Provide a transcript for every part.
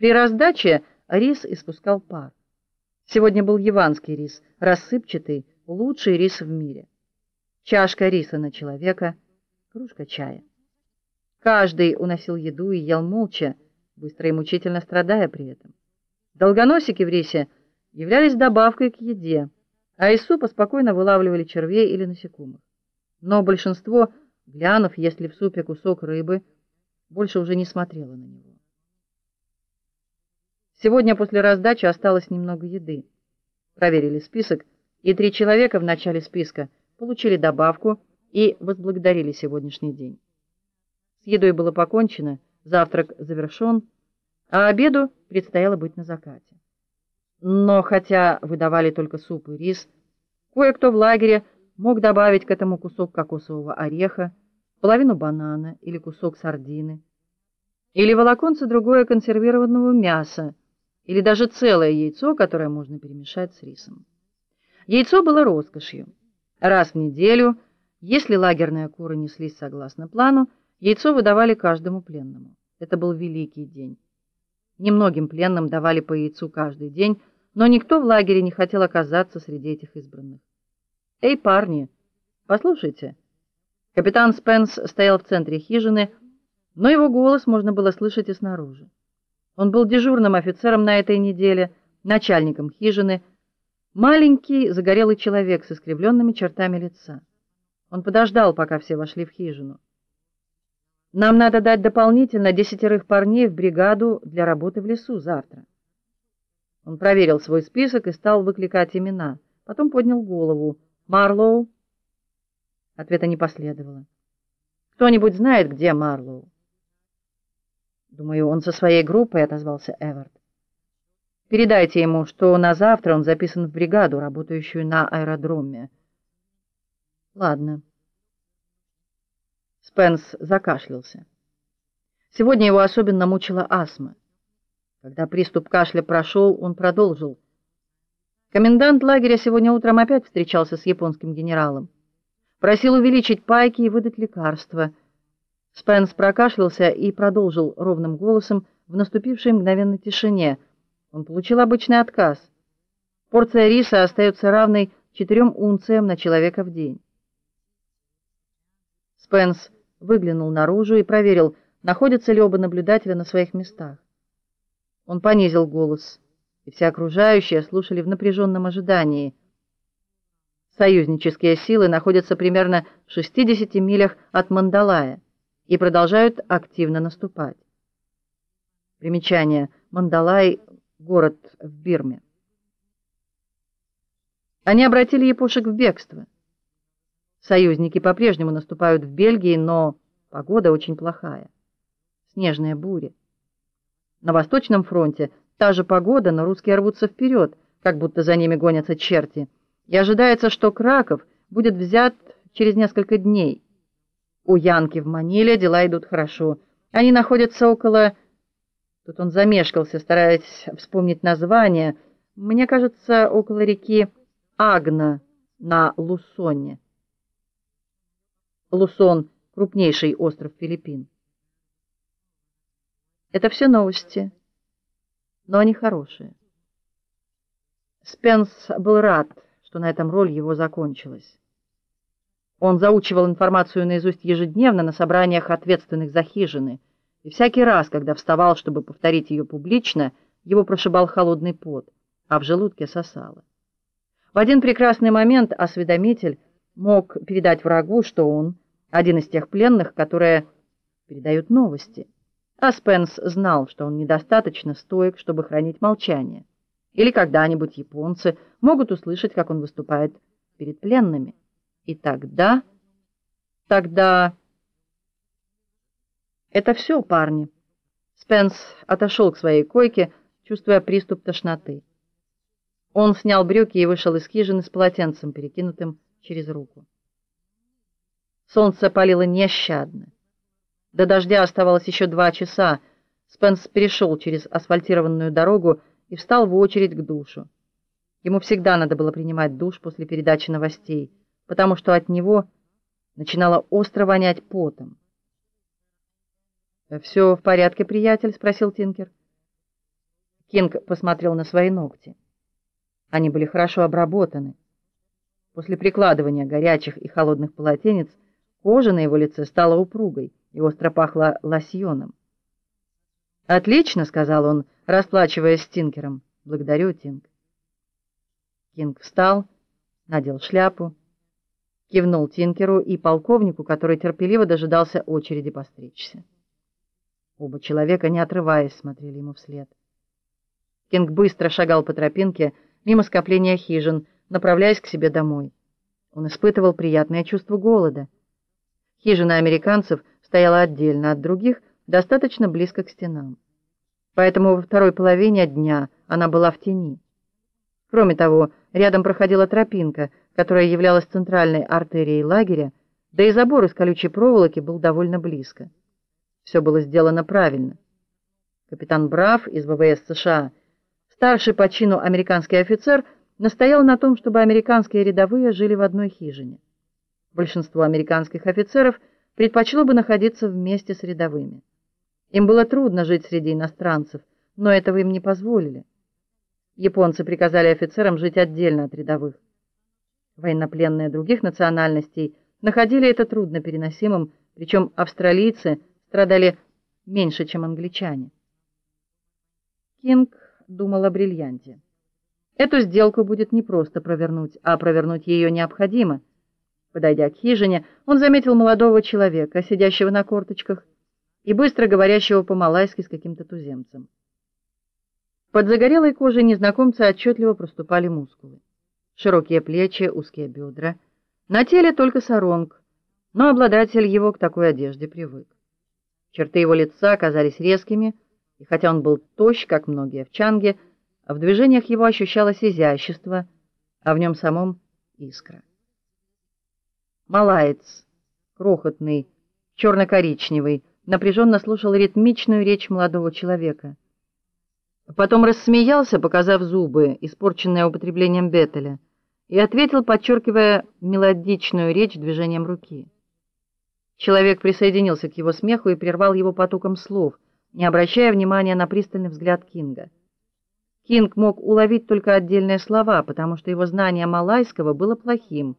При раздаче рис испускал пар. Сегодня был яванский рис, рассыпчатый, лучший рис в мире. Чашка риса на человека, кружка чая. Каждый уносил еду и ел молча, быстро и мучительно страдая при этом. Долгоносики в рисе являлись добавкой к еде, а из супа спокойно вылавливали червей или насекомых. Но большинство, глянув, если в супе кусок рыбы, больше уже не смотрело на него. Сегодня после раздачи осталось немного еды. Проверили список, и три человека в начале списка получили добавку и возблагодарили сегодняшний день. С едой было покончено, завтрак завершен, а обеду предстояло быть на закате. Но хотя выдавали только суп и рис, кое-кто в лагере мог добавить к этому кусок кокосового ореха, половину банана или кусок сардины, или волоконце другое консервированного мяса, или даже целое яйцо, которое можно перемешать с рисом. Яйцо было роскошью. Раз в неделю, если лагерные куры неслись согласно плану, яйцо выдавали каждому пленному. Это был великий день. Немногим пленным давали по яйцу каждый день, но никто в лагере не хотел оказаться среди этих избранных. Эй, парни, послушайте. Капитан Спенс стоял в центре хижины, но его голос можно было слышать и снаружи. Он был дежурным офицером на этой неделе, начальником хижины, маленький загорелый человек с искривленными чертами лица. Он подождал, пока все вошли в хижину. Нам надо дать дополнительно десятерых парней в бригаду для работы в лесу завтра. Он проверил свой список и стал выкликать имена. Потом поднял голову. Марлоу. Ответа не последовало. Кто-нибудь знает, где Марлоу? Думаю, он со своей группой, отозвался Эвард. Передайте ему, что на завтра он записан в бригаду, работающую на аэродроме. Ладно. Спенс закашлялся. Сегодня его особенно мучила астма. Когда приступ кашля прошел, он продолжил: Комендант лагеря сегодня утром опять встречался с японским генералом. Просил увеличить пайки и выдать лекарства. Спенс прокашлялся и продолжил ровным голосом в наступившей мгновенной тишине. Он получил обычный отказ. Порция риса остается равной четырем унциям на человека в день. Спенс выглянул наружу и проверил, находятся ли оба наблюдателя на своих местах. Он понизил голос, и все окружающие слушали в напряженном ожидании. Союзнические силы находятся примерно в 60 милях от Мандалая и продолжают активно наступать. Примечание: Мандалай город в Бирме. Они обратили япошек в бегство. Союзники по-прежнему наступают в Бельгии, но погода очень плохая. Снежная буря. На восточном фронте та же погода, но русские рвутся вперед, как будто за ними гонятся черти. И ожидается, что Краков будет взят через несколько дней. У Янки в Маниле дела идут хорошо. Они находятся около Тут он замешкался, стараясь вспомнить название. Мне кажется, около реки Агна на Лусоне. Лусон крупнейший остров Филиппин. Это все новости, но они хорошие. Спенс был рад, что на этом роль его закончилась. Он заучивал информацию наизусть ежедневно на собраниях ответственных за хижины, и всякий раз, когда вставал, чтобы повторить ее публично, его прошибал холодный пот, а в желудке сосало. В один прекрасный момент осведомитель мог передать врагу, что он один из тех пленных, которые передают новости. А Спенс знал, что он недостаточно стоек, чтобы хранить молчание. Или когда-нибудь японцы могут услышать, как он выступает перед пленными. И тогда... Тогда... Это все, парни. Спенс отошел к своей койке, чувствуя приступ тошноты. Он снял брюки и вышел из хижины с полотенцем, перекинутым через руку. Солнце палило нещадно. До дождя оставалось еще два часа. Спенс перешел через асфальтированную дорогу и встал в очередь к душу. Ему всегда надо было принимать душ после передачи новостей потому что от него начинало остро вонять потом. «Все в порядке, приятель?» — спросил Тинкер. Кинг посмотрел на свои ногти. Они были хорошо обработаны. После прикладывания горячих и холодных полотенец кожа на его лице стала упругой и остро пахла лосьоном. «Отлично», — сказал он, расплачиваясь с Тинкером. «Благодарю, Тинк». Кинг встал, надел шляпу, кивнул Тинкеру и полковнику, который терпеливо дожидался очереди постричься. Оба человека, не отрываясь, смотрели ему вслед. Кинг быстро шагал по тропинке мимо скопления хижин, направляясь к себе домой. Он испытывал приятное чувство голода. Хижина американцев стояла отдельно от других, достаточно близко к стенам. Поэтому во второй половине дня она была в тени. Кроме того, рядом проходила тропинка, которая являлась центральной артерией лагеря, да и забор из колючей проволоки был довольно близко. Все было сделано правильно. Капитан Брав из ВВС США, старший по чину американский офицер, настоял на том, чтобы американские рядовые жили в одной хижине. Большинство американских офицеров предпочло бы находиться вместе с рядовыми. Им было трудно жить среди иностранцев, но этого им не позволили. Японцы приказали офицерам жить отдельно от рядовых. Военнопленные других национальностей находили это трудно переносимым, причем австралийцы страдали меньше, чем англичане. Кинг думал о бриллианте. Эту сделку будет не просто провернуть, а провернуть ее необходимо. Подойдя к хижине, он заметил молодого человека, сидящего на корточках, и быстро говорящего по-малайски с каким-то туземцем. Под загорелой кожей незнакомца отчетливо проступали мускулы. Широкие плечи, узкие бедра. На теле только саронг, но обладатель его к такой одежде привык. Черты его лица казались резкими, и хотя он был тощ, как многие в Чанге, в движениях его ощущалось изящество, а в нем самом искра. Малаец, крохотный, черно-коричневый, напряженно слушал ритмичную речь молодого человека. Потом рассмеялся, показав зубы, испорченные употреблением бетеля, и ответил, подчеркивая мелодичную речь движением руки. Человек присоединился к его смеху и прервал его потоком слов, не обращая внимания на пристальный взгляд Кинга. Кинг мог уловить только отдельные слова, потому что его знание малайского было плохим,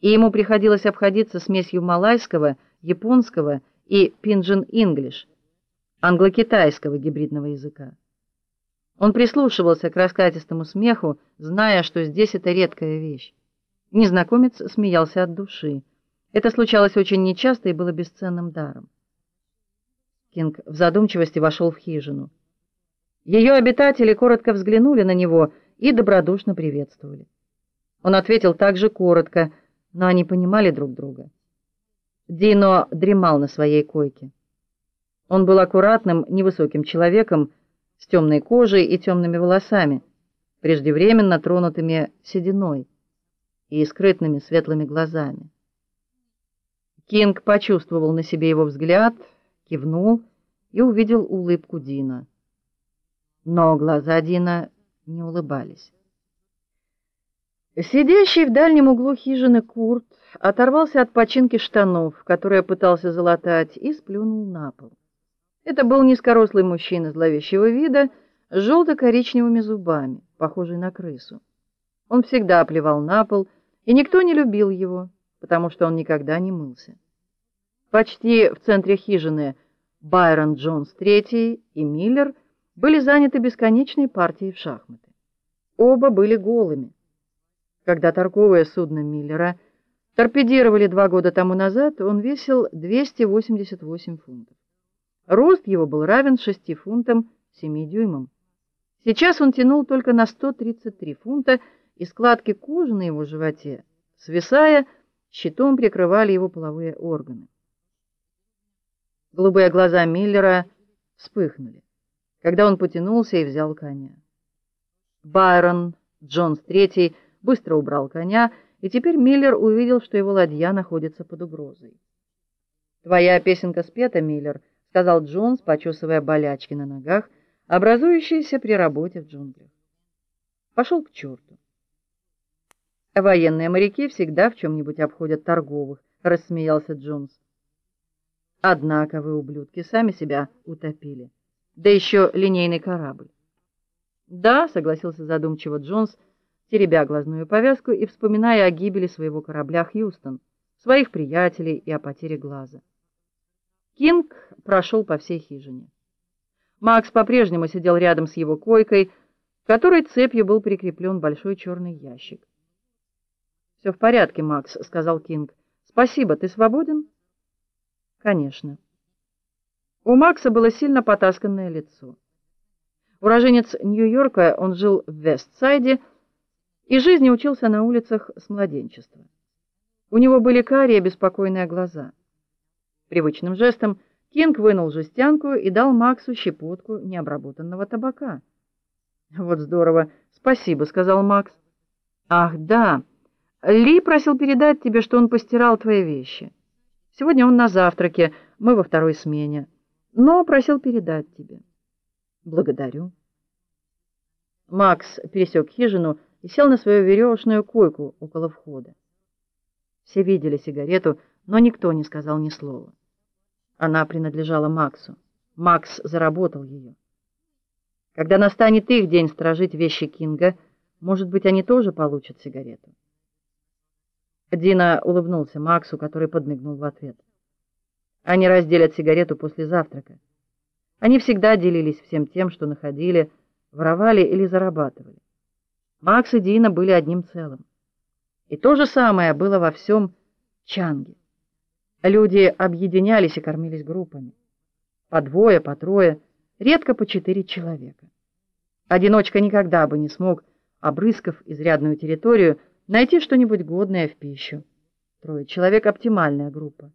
и ему приходилось обходиться смесью малайского, японского и пинджин-инглиш, англо-китайского гибридного языка. Он прислушивался к раскатистому смеху, зная, что здесь это редкая вещь. Незнакомец смеялся от души. Это случалось очень нечасто и было бесценным даром. Кинг в задумчивости вошел в хижину. Ее обитатели коротко взглянули на него и добродушно приветствовали. Он ответил также коротко, но они понимали друг друга. Дино дремал на своей койке. Он был аккуратным, невысоким человеком с темной кожей и темными волосами, преждевременно тронутыми сединой и скрытными светлыми глазами. Кинг почувствовал на себе его взгляд, кивнул и увидел улыбку Дина. Но глаза Дина не улыбались. Сидящий в дальнем углу хижины Курт оторвался от починки штанов, которые пытался залатать, и сплюнул на пол. Это был низкорослый мужчина зловещего вида, с желто-коричневыми зубами, похожий на крысу. Он всегда плевал на пол, и никто не любил его, потому что он никогда не мылся. Почти в центре хижины Байрон Джонс III и Миллер были заняты бесконечной партией в шахматы. Оба были голыми. Когда торговое судно Миллера торпедировали два года тому назад, он весил 288 фунтов. Рост его был равен 6 фунтам 7 дюймам. Сейчас он тянул только на 133 фунта, и складки кожи на его животе, свисая, щитом прикрывали его половые органы. Голубые глаза Миллера вспыхнули, когда он потянулся и взял коня. Байрон Джонс III быстро убрал коня, и теперь Миллер увидел, что его ладья находится под угрозой. «Твоя песенка спета, Миллер», — сказал Джонс, почесывая болячки на ногах, образующиеся при работе в джунглях. Пошел к черту. «Военные моряки всегда в чем-нибудь обходят торговых», — рассмеялся Джонс. «Однако вы, ублюдки, сами себя утопили. Да еще линейный корабль. Да, согласился задумчиво Джонс, теребя глазную повязку и вспоминая о гибели своего корабля Хьюстон, своих приятелей и о потере глаза. Кинг прошел по всей хижине. Макс по-прежнему сидел рядом с его койкой, к которой цепью был прикреплен большой черный ящик. «Все в порядке, Макс, сказал Кинг. Спасибо, ты свободен? Конечно. У Макса было сильно потасканное лицо. Уроженец Нью-Йорка, он жил в Вестсайде и жизни учился на улицах с младенчества. У него были карие беспокойные глаза. Привычным жестом Кинг вынул жестянку и дал Максу щепотку необработанного табака. Вот здорово. Спасибо, сказал Макс. Ах, да. Ли просил передать тебе, что он постирал твои вещи. Сегодня он на завтраке, мы во второй смене. Но просил передать тебе. Благодарю. Макс пересек хижину и сел на свою веревочную койку около входа. Все видели сигарету, но никто не сказал ни слова. Она принадлежала Максу. Макс заработал ее. Когда настанет их день сторожить вещи Кинга, может быть, они тоже получат сигарету. Дина улыбнулся Максу, который подмигнул в ответ. Они разделят сигарету после завтрака. Они всегда делились всем тем, что находили, воровали или зарабатывали. Макс и Дина были одним целым. И то же самое было во всем Чанге. Люди объединялись и кормились группами. По двое, по трое, редко по четыре человека. Одиночка никогда бы не смог, обрыскав изрядную территорию, найти что-нибудь годное в пищу. Трое человек оптимальная группа.